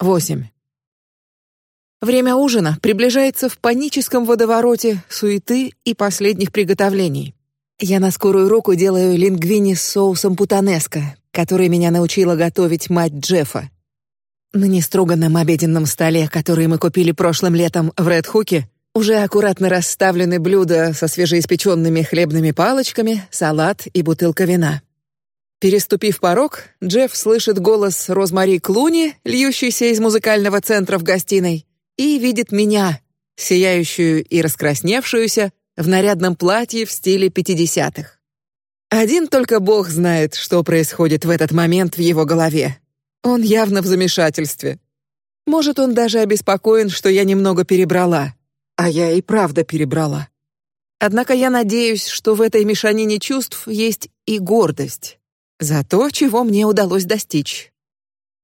Восемь. Время ужина приближается в паническом водовороте суеты и последних приготовлений. Я на скорую руку делаю лингвини с соусом путанеско, который меня научила готовить мать Джеффа. На нестроганном обеденном столе, который мы купили прошлым летом в Редхуке, уже аккуратно расставлены блюда со свежеиспеченными хлебными палочками, салат и бутылка вина. Переступив порог, Джефф слышит голос Розмари Клуни, льющийся из музыкального центра в гостиной, и видит меня, сияющую и раскрасневшуюся в нарядном платье в стиле пятидесятых. Один только Бог знает, что происходит в этот момент в его голове. Он явно в замешательстве. Может, он даже обеспокоен, что я немного перебрала, а я и правда перебрала. Однако я надеюсь, что в этой мешанине чувств есть и гордость за то, чего мне удалось достичь,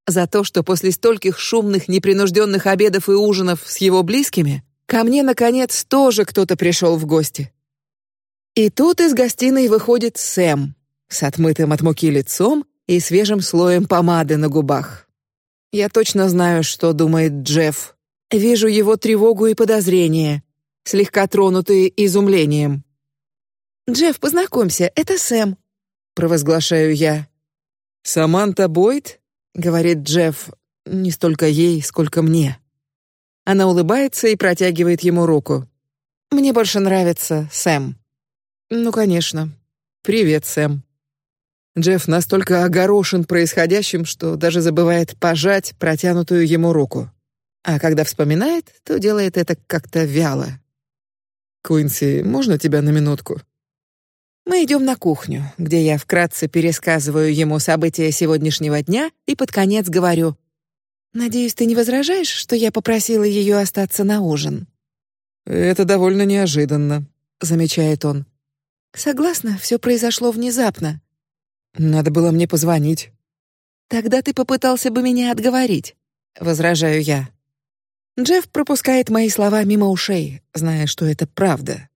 за то, что после стольких шумных, непринужденных обедов и ужинов с его близкими ко мне наконец тоже кто-то пришел в гости. И тут из гостиной выходит Сэм с отмытым от муки лицом и свежим слоем помады на губах. Я точно знаю, что думает Джефф. Вижу его тревогу и подозрение, слегка тронутые изумлением. Джефф, познакомься, это Сэм, провозглашаю я. Саманта Бойд, говорит Джефф, не столько ей, сколько мне. Она улыбается и протягивает ему руку. Мне больше нравится Сэм. Ну, конечно. Привет, Сэм. Джефф настолько огорошен происходящим, что даже забывает пожать протянутую ему руку. А когда вспоминает, то делает это как-то вяло. Куинси, можно тебя на минутку? Мы идем на кухню, где я вкратце пересказываю ему события сегодняшнего дня и под конец говорю: "Надеюсь, ты не возражаешь, что я попросила ее остаться на ужин?" Это довольно неожиданно, замечает он. Согласна, все произошло внезапно. Надо было мне позвонить. Тогда ты попытался бы меня отговорить, возражаю я. Джефф пропускает мои слова мимо ушей, зная, что это правда.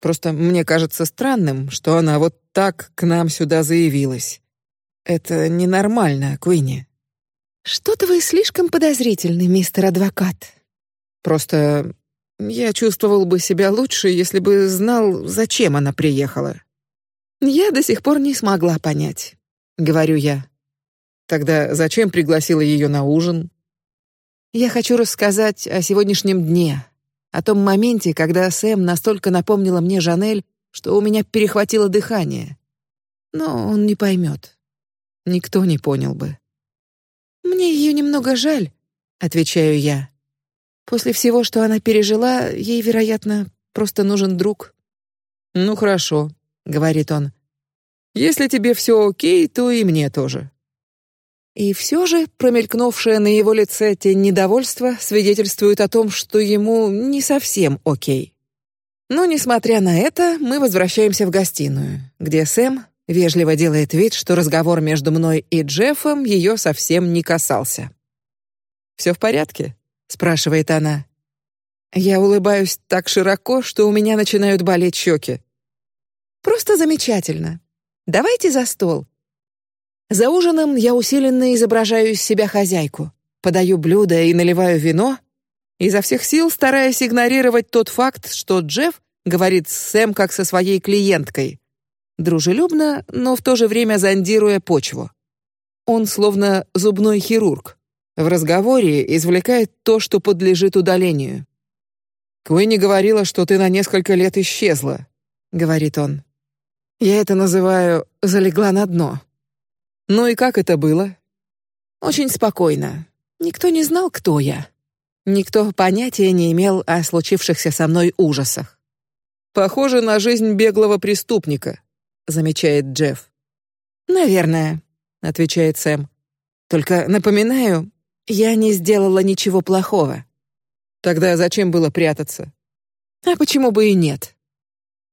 Просто мне кажется странным, что она вот так к нам сюда заявилась. Это ненормально, Куинни. Что-то вы слишком подозрительный, мистер адвокат. Просто я чувствовал бы себя лучше, если бы знал, зачем она приехала. Я до сих пор не смогла понять, говорю я. Тогда зачем пригласила ее на ужин? Я хочу рассказать о сегодняшнем дне, о том моменте, когда Сэм настолько напомнила мне Жанель, что у меня перехватило дыхание. Но он не поймет. Никто не понял бы. Мне ее немного жаль, отвечаю я. После всего, что она пережила, ей, вероятно, просто нужен друг. Ну хорошо, говорит он. Если тебе все окей, то и мне тоже. И все же промелькнувшая на его лице тень недовольства свидетельствует о том, что ему не совсем окей. Но несмотря на это, мы возвращаемся в гостиную, где Сэм вежливо делает вид, что разговор между мной и Джеффом ее совсем не касался. Все в порядке? спрашивает она. Я улыбаюсь так широко, что у меня начинают болеть щеки. Просто замечательно. Давайте за стол. За ужином я усиленно изображаю из себя хозяйку, подаю блюда и наливаю вино, изо всех сил стараясь игнорировать тот факт, что Джефф говорит с Сэм как со своей клиенткой, дружелюбно, но в то же время зондируя почву. Он словно зубной хирург. В разговоре извлекает то, что подлежит удалению. Куинни говорила, что ты на несколько лет исчезла, говорит он. Я это называю залегла на дно. Ну и как это было? Очень спокойно. Никто не знал, кто я. Никто понятия не имел о случившихся со мной ужасах. Похоже на жизнь беглого преступника, замечает Джефф. Наверное, отвечает Сэм. Только напоминаю, я не сделала ничего плохого. Тогда зачем было прятаться? А почему бы и нет?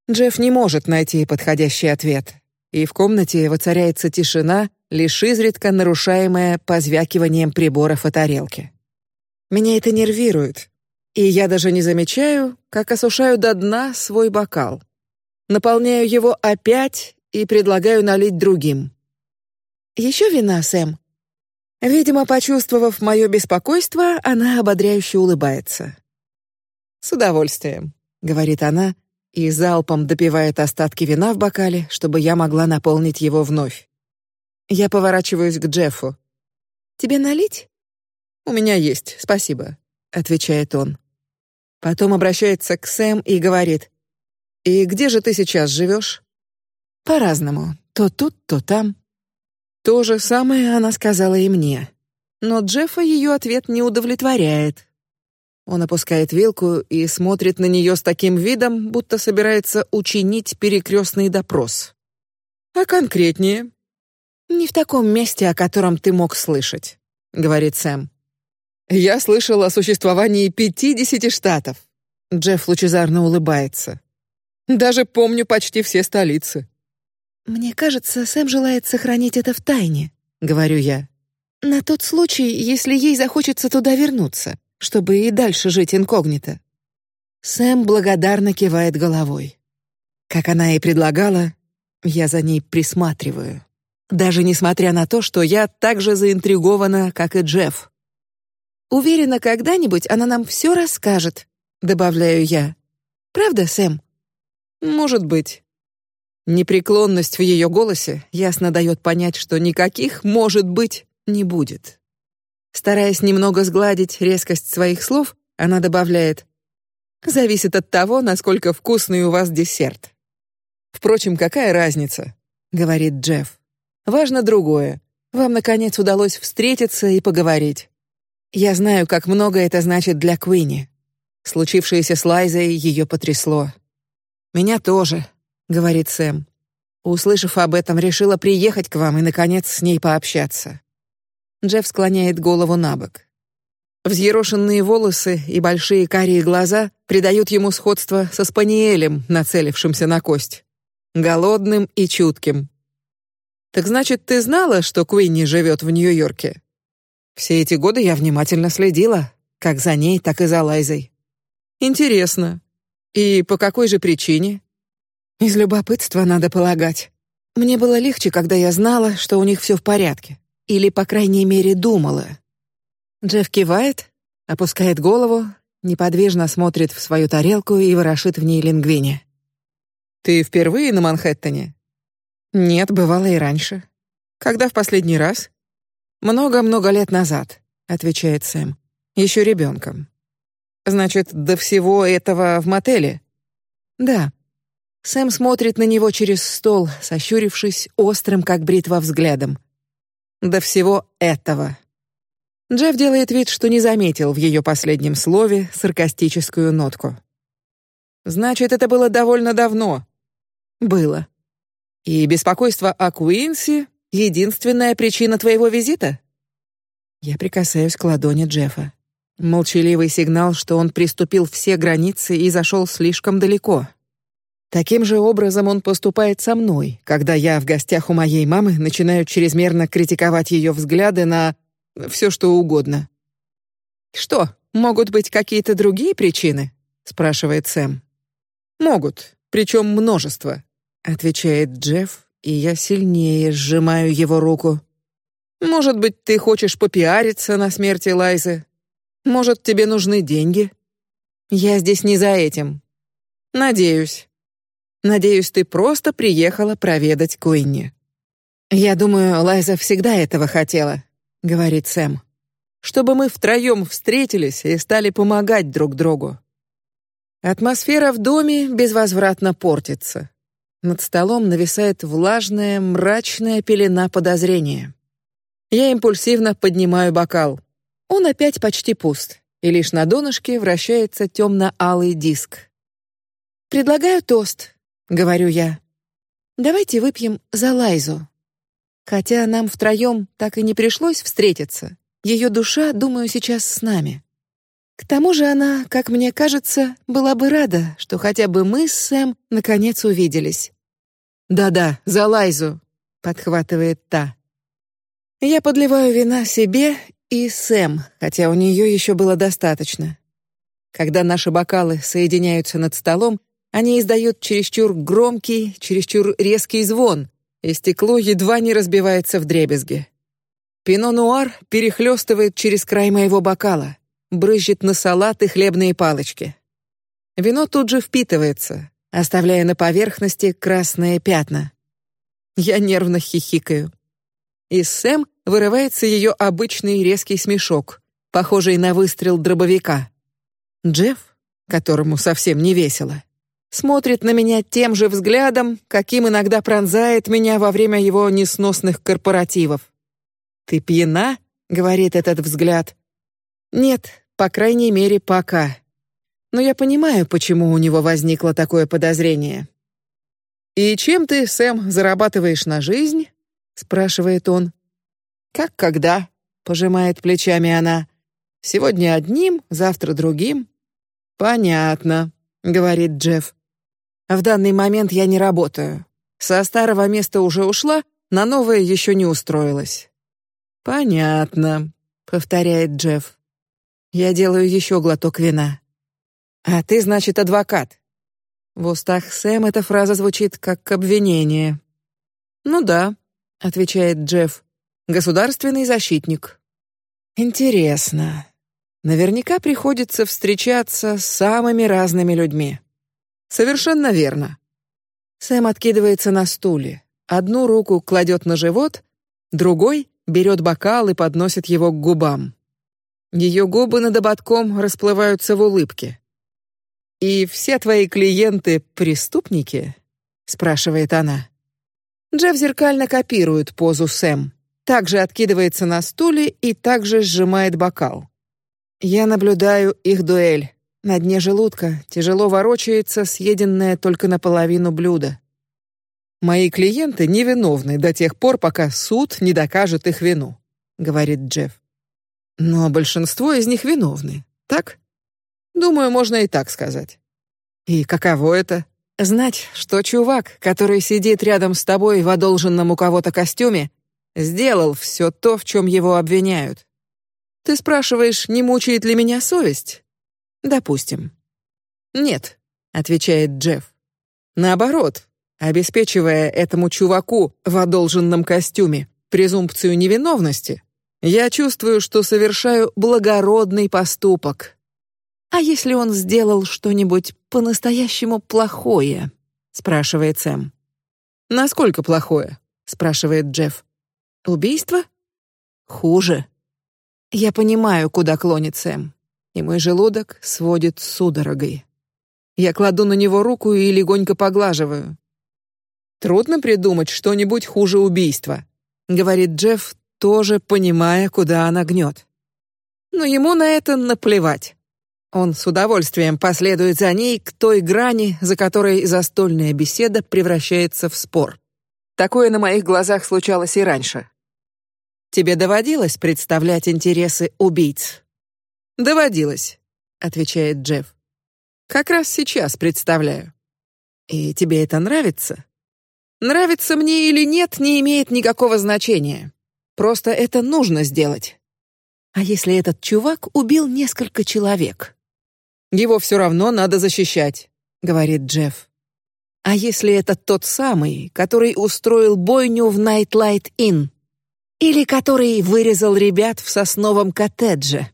Джефф не может найти подходящий ответ, и в комнате воцаряется тишина, лишь изредка нарушаемая позвякиванием приборов и тарелки. Меня это нервирует, и я даже не замечаю, как осушаю до дна свой бокал, наполняю его опять и предлагаю налить другим. Еще вина, Сэм. Видимо, почувствовав мое беспокойство, она ободряюще улыбается. С удовольствием, говорит она и залпом допивает остатки вина в бокале, чтобы я могла наполнить его вновь. Я поворачиваюсь к Джеффу. Тебе налить? У меня есть, спасибо, отвечает он. Потом обращается к Сэм и говорит: И где же ты сейчас живешь? По-разному, то тут, то там. То же самое она сказала и мне, но Джеффа ее ответ не удовлетворяет. Он опускает вилку и смотрит на нее с таким видом, будто собирается учинить перекрестный допрос. А конкретнее? Не в таком месте, о котором ты мог слышать, говорит Сэм. Я слышал о существовании пятидесяти штатов. Джефф лучезарно улыбается. Даже помню почти все столицы. Мне кажется, Сэм желает сохранить это в тайне, говорю я. На тот случай, если ей захочется туда вернуться чтобы и дальше жить инкогнито. Сэм благодарно кивает головой. Как она и предлагала, я за ней присматриваю, даже несмотря на то, что я так же заинтригована, как и Джефф. Уверена, когда-нибудь она нам все расскажет, добавляю я. Правда, Сэм? Может быть. Непреклонность в ее голосе ясно дает понять, что никаких может быть не будет. Стараясь немного сгладить резкость своих слов, она добавляет: "Зависит от того, насколько вкусный у вас десерт". Впрочем, какая разница, говорит Джефф. Важно другое. Вам наконец удалось встретиться и поговорить. Я знаю, как много это значит для Квинни. Случившееся с Лайзой ее потрясло. Меня тоже, говорит Сэм. Услышав об этом, решила приехать к вам и наконец с ней пообщаться. Джефф склоняет голову на бок. Взъерошенные волосы и большие карие глаза придают ему сходство со спаниелем, нацелившимся на кость, голодным и чутким. Так значит, ты знала, что Куинни живет в Нью-Йорке? Все эти годы я внимательно следила, как за ней, так и за Лайзой. Интересно. И по какой же причине? Из любопытства, надо полагать. Мне было легче, когда я знала, что у них все в порядке. Или, по крайней мере, думала. Джефф кивает, опускает голову, неподвижно смотрит в свою тарелку и ворошит в ней лингвини. Ты впервые на Манхэттене? Нет, бывало и раньше. Когда в последний раз? Много-много лет назад, отвечает Сэм. Еще ребенком. Значит, до всего этого в мотеле? Да. Сэм смотрит на него через стол, сощурившись острым, как бритва, взглядом до всего этого. Джефф делает вид, что не заметил в ее последнем слове саркастическую нотку. Значит, это было довольно давно. Было. И беспокойство о Куинси — единственная причина твоего визита? Я прикасаюсь к ладони Джеффа. Молчаливый сигнал, что он приступил все границы и зашел слишком далеко. Таким же образом он поступает со мной, когда я в гостях у моей мамы начинаю чрезмерно критиковать ее взгляды на все что угодно. Что, могут быть какие-то другие причины? спрашивает Сэм. Могут, причем множество, отвечает Джефф, и я сильнее сжимаю его руку. Может быть, ты хочешь попиариться на смерти Лайзы? Может, тебе нужны деньги? Я здесь не за этим. Надеюсь. Надеюсь, ты просто приехала проведать Куинни. Я думаю, Лайза всегда этого хотела, говорит Сэм, чтобы мы втроем встретились и стали помогать друг другу. Атмосфера в доме безвозвратно портится. Над столом нависает влажная, мрачная пелена подозрения. Я импульсивно поднимаю бокал. Он опять почти пуст, и лишь на донышке вращается темно-алый диск. Предлагаю тост, говорю я. Давайте выпьем за Лайзу. Хотя нам втроем так и не пришлось встретиться, ее душа, думаю, сейчас с нами. К тому же она, как мне кажется, была бы рада, что хотя бы мы с Сэм наконец увиделись. Да-да, за Лайзу, подхватывает та. Я подливаю вина себе и Сэм, хотя у нее еще было достаточно. Когда наши бокалы соединяются над столом, они издают чересчур громкий, чересчур резкий звон, и стекло едва не разбивается в дребезги. Пино-нуар перехлестывает через край моего бокала, брызжет на салат и хлебные палочки. Вино тут же впитывается, оставляя на поверхности красные пятна. Я нервно хихикаю. Из Сэм вырывается ее обычный резкий смешок, похожий на выстрел дробовика. Джефф, которому совсем не весело, смотрит на меня тем же взглядом, каким иногда пронзает меня во время его несносных корпоративов. Ты пьяна? говорит этот взгляд. Нет, по крайней мере, пока. Но я понимаю, почему у него возникло такое подозрение. И чем ты, Сэм, зарабатываешь на жизнь? спрашивает он. Как когда? пожимает плечами она. Сегодня одним, завтра другим. Понятно, говорит Джефф. В данный момент я не работаю. Со старого места уже ушла, на новое еще не устроилась. Понятно, повторяет Джефф. Я делаю еще глоток вина. А ты, значит, адвокат? В устах Сэм эта фраза звучит как обвинение. Ну да, отвечает Джефф. Государственный защитник. Интересно. Наверняка приходится встречаться с самыми разными людьми. Совершенно верно. Сэм откидывается на стуле. Одну руку кладет на живот, другой берет бокал и подносит его к губам. Ее губы над ободком расплываются в улыбке. И все твои клиенты преступники? спрашивает она. Джефф зеркально копирует позу Сэм, также откидывается на стуле и также сжимает бокал. Я наблюдаю их дуэль. На дне желудка тяжело ворочается съеденное только наполовину блюдо. Мои клиенты невиновны до тех пор, пока суд не докажет их вину, говорит Джефф. Но большинство из них виновны, так? Думаю, можно и так сказать. И каково это? Знать, что чувак, который сидит рядом с тобой в одолженном у кого-то костюме, сделал все то, в чем его обвиняют. Ты спрашиваешь, не мучает ли меня совесть? Допустим. Нет, отвечает Джефф. Наоборот, обеспечивая этому чуваку в одолженном костюме презумпцию невиновности, я чувствую, что совершаю благородный поступок. А если он сделал что-нибудь по-настоящему плохое? спрашивает Сэм. Насколько плохое? спрашивает Джефф. Убийство? Хуже. Я понимаю, куда клонит Сэм, и мой желудок сводит судорогой. Я кладу на него руку и легонько поглаживаю. Трудно придумать что-нибудь хуже убийства, говорит Джефф, тоже понимая, куда она гнет. Но ему на это наплевать. Он с удовольствием последует за ней к той грани, за которой застольная беседа превращается в спор. Такое на моих глазах случалось и раньше. Тебе доводилось представлять интересы убийц? Доводилось, отвечает Джефф. Как раз сейчас представляю. И тебе это нравится? Нравится мне или нет, не имеет никакого значения. Просто это нужно сделать. А если этот чувак убил несколько человек? Его все равно надо защищать, говорит Джефф. А если это тот самый, который устроил бойню в Nightlight Inn, или который вырезал ребят в сосновом коттедже?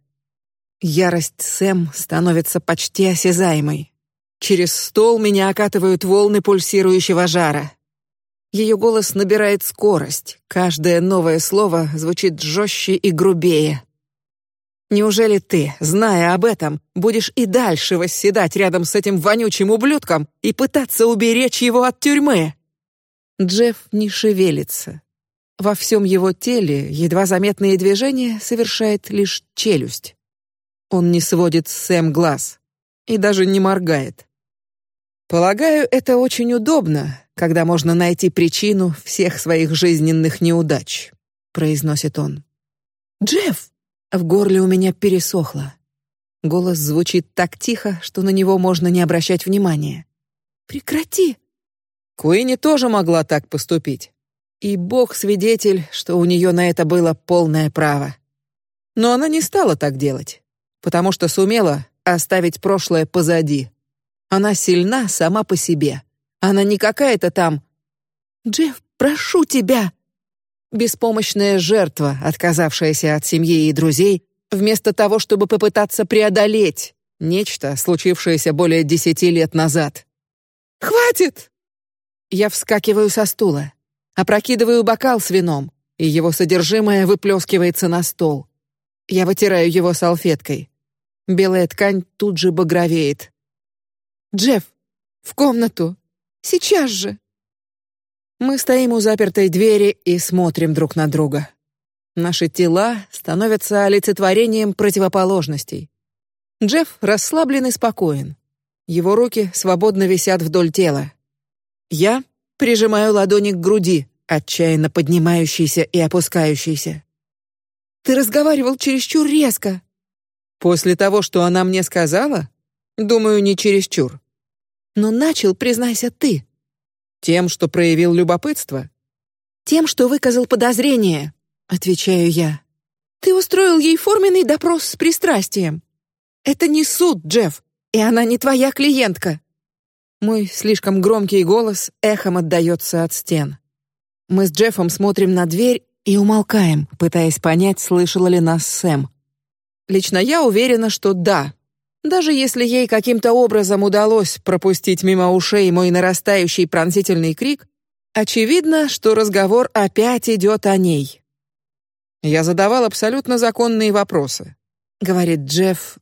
Ярость Сэм становится почти осязаемой. Через стол меня окатывают волны пульсирующего жара. Ее голос набирает скорость. Каждое новое слово звучит жестче и грубее. Неужели ты, зная об этом, будешь и дальше восседать рядом с этим вонючим ублюдком и пытаться уберечь его от тюрьмы? Джефф не шевелится. Во всем его теле едва заметные движения совершает лишь челюсть. Он не сводит с Сэм глаз и даже не моргает. Полагаю, это очень удобно, когда можно найти причину всех своих жизненных неудач, произносит он. Джефф, в горле у меня пересохло. Голос звучит так тихо, что на него можно не обращать внимания. Прекрати. Куинни тоже могла так поступить, и Бог свидетель, что у нее на это было полное право. Но она не стала так делать, потому что сумела оставить прошлое позади. Она сильна сама по себе. Она не какая-то там. Джефф, прошу тебя. беспомощная жертва, отказавшаяся от семьи и друзей, вместо того, чтобы попытаться преодолеть нечто, случившееся более десяти лет назад. Хватит! Я вскакиваю со стула, опрокидываю бокал с вином, и его содержимое выплескивается на стол. Я вытираю его салфеткой. Белая ткань тут же багровеет. Джефф, в комнату, сейчас же. Мы стоим у запертой двери и смотрим друг на друга. Наши тела становятся олицетворением противоположностей. Джефф расслаблен и спокоен. Его руки свободно висят вдоль тела. Я прижимаю ладони к груди, отчаянно поднимающейся и опускающейся. Ты разговаривал чересчур резко. После того, что она мне сказала, думаю, не чересчур. Но начал, признайся ты. Тем, что проявил любопытство? Тем, что выказал подозрение, отвечаю я. Ты устроил ей форменный допрос с пристрастием. Это не суд, Джефф, и она не твоя клиентка. Мой слишком громкий голос эхом отдаётся от стен. Мы с Джеффом смотрим на дверь и умолкаем, пытаясь понять, слышала ли нас Сэм. Лично я уверена, что да, даже если ей каким-то образом удалось пропустить мимо ушей мой нарастающий пронзительный крик, очевидно, что разговор опять идет о ней. Я задавал абсолютно законные вопросы, говорит Джефф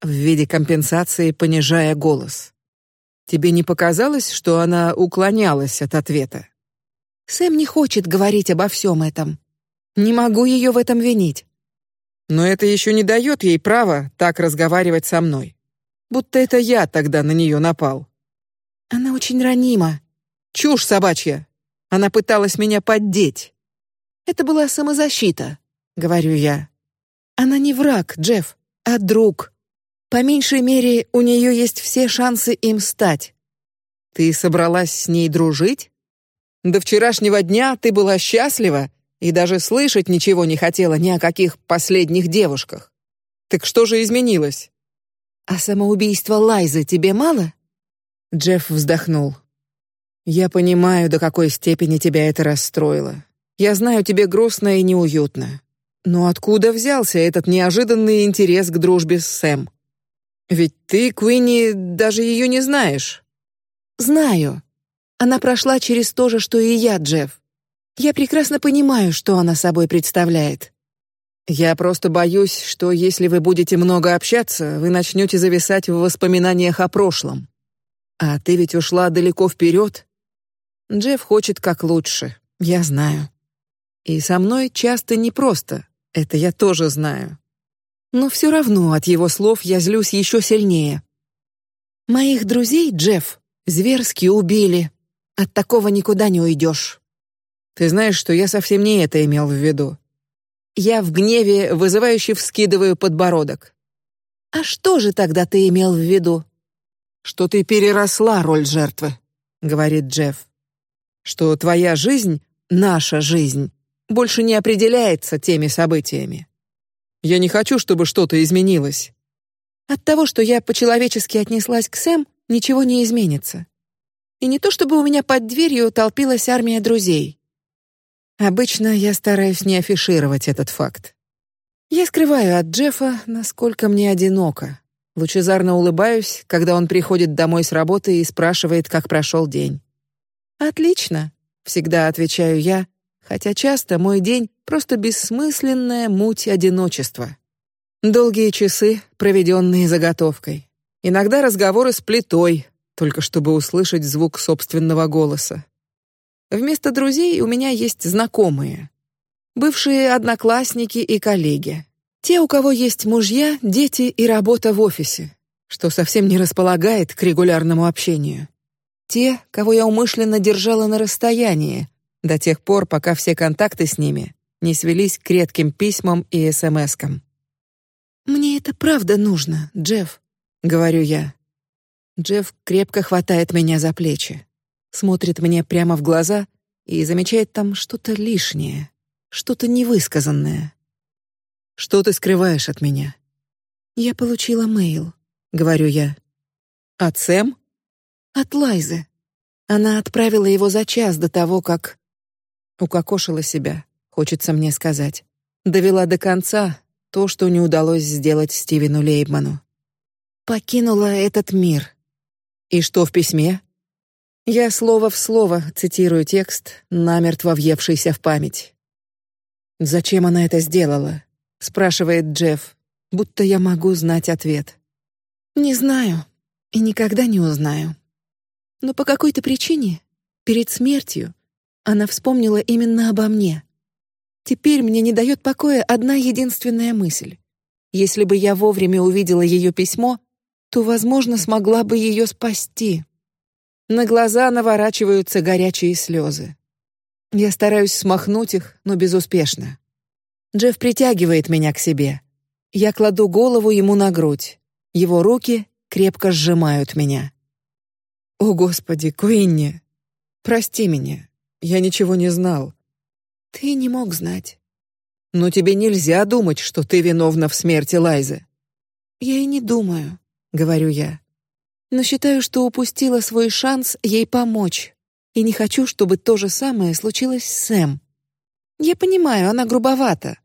в виде компенсации, понижая голос. Тебе не показалось, что она уклонялась от ответа? Сэм не хочет говорить обо всем этом. Не могу ее в этом винить. Но это еще не дает ей права так разговаривать со мной, будто это я тогда на нее напал. Она очень ранима. Чушь собачья. Она пыталась меня поддеть. Это была самозащита, говорю я. Она не враг, Джефф, а друг. По меньшей мере, у нее есть все шансы им стать. Ты собралась с ней дружить? До вчерашнего дня ты была счастлива и даже слышать ничего не хотела ни о каких последних девушках. Так что же изменилось? А самоубийство Лайзы тебе мало? Джефф вздохнул. Я понимаю, до какой степени тебя это расстроило. Я знаю, тебе грустно и неуютно. Но откуда взялся этот неожиданный интерес к дружбе с Сэм? Ведь ты, Куинни, даже ее не знаешь. Знаю. Она прошла через то же, что и я, Джефф. Я прекрасно понимаю, что она собой представляет. Я просто боюсь, что если вы будете много общаться, вы начнете зависать в воспоминаниях о прошлом. А ты ведь ушла далеко вперед. Джефф хочет как лучше, я знаю. И со мной часто непросто, это я тоже знаю. Но все равно от его слов я злюсь еще сильнее. Моих друзей Джефф зверски убили. От такого никуда не уйдешь. Ты знаешь, что я совсем не это имел в виду. Я в гневе вызывающе вскидываю подбородок. А что же тогда ты имел в виду? Что ты переросла роль жертвы, говорит Джефф. Что твоя жизнь, наша жизнь, больше не определяется теми событиями. Я не хочу, чтобы что-то изменилось. От того, что я по-человечески отнеслась к Сэм, ничего не изменится. И не то, чтобы у меня под дверью толпилась армия друзей. Обычно я стараюсь не афишировать этот факт. Я скрываю от Джеффа, насколько мне одиноко. Лучезарно улыбаюсь, когда он приходит домой с работы и спрашивает, как прошел день. Отлично, всегда отвечаю я, хотя часто мой день просто бессмысленная муть одиночества. Долгие часы, проведенные заготовкой. Иногда разговоры с плитой, только чтобы услышать звук собственного голоса. Вместо друзей у меня есть знакомые, бывшие одноклассники и коллеги, те, у кого есть мужья, дети и работа в офисе, что совсем не располагает к регулярному общению. Те, кого я умышленно держала на расстоянии до тех пор, пока все контакты с ними не свелись к редким письмам и СМСкам. Мне это правда нужно, Джефф, говорю я. Джефф крепко хватает меня за плечи смотрит мне прямо в глаза и замечает там что-то лишнее, что-то невысказанное. Что ты скрываешь от меня? Я получила мейл, говорю я. От Сэм? От Лайзы. Она отправила его за час до того, как укокошила себя. хочется мне сказать. Довела до конца то, что не удалось сделать Стивену Лейбману. Покинула этот мир. И что в письме? Я слово в слово цитирую текст, намертво въевшийся в память. Зачем она это сделала? спрашивает Джефф, будто я могу знать ответ. Не знаю и никогда не узнаю. Но по какой-то причине перед смертью она вспомнила именно обо мне. Теперь мне не дает покоя одна единственная мысль: если бы я вовремя увидела ее письмо, то, возможно, смогла бы ее спасти. На глаза наворачиваются горячие слезы. Я стараюсь смахнуть их, но безуспешно. Джефф притягивает меня к себе. Я кладу голову ему на грудь. Его руки крепко сжимают меня. О, господи, Куинни, прости меня. Я ничего не знал. Ты не мог знать. Но тебе нельзя думать, что ты виновна в смерти Лайзы. Я и не думаю, говорю я но считаю, что упустила свой шанс ей помочь, и не хочу, чтобы то же самое случилось с Сэм. Я понимаю, она грубовата,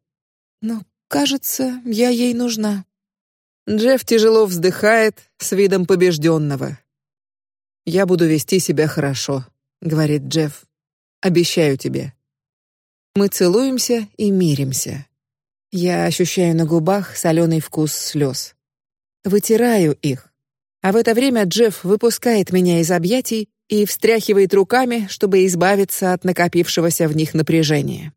но кажется, я ей нужна. Джефф тяжело вздыхает с видом побежденного. Я буду вести себя хорошо, говорит Джефф. Обещаю тебе. Мы целуемся и миримся. Я ощущаю на губах соленый вкус слез. Вытираю их, а в это время Джефф выпускает меня из объятий и встряхивает руками, чтобы избавиться от накопившегося в них напряжения.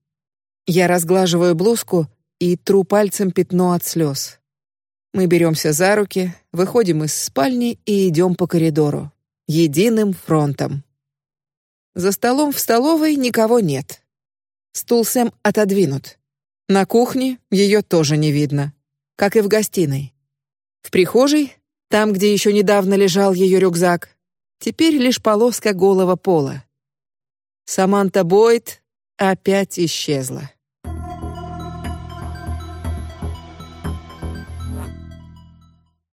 Я разглаживаю блузку и тру пальцем пятно от слез. Мы беремся за руки, выходим из спальни и идем по коридору единым фронтом. За столом в столовой никого нет. Стул Сэм отодвинут. На кухне ее тоже не видно, как и в гостиной. В прихожей там, где еще недавно лежал ее рюкзак, теперь лишь полоска голого пола. Саманта Бойд опять исчезла.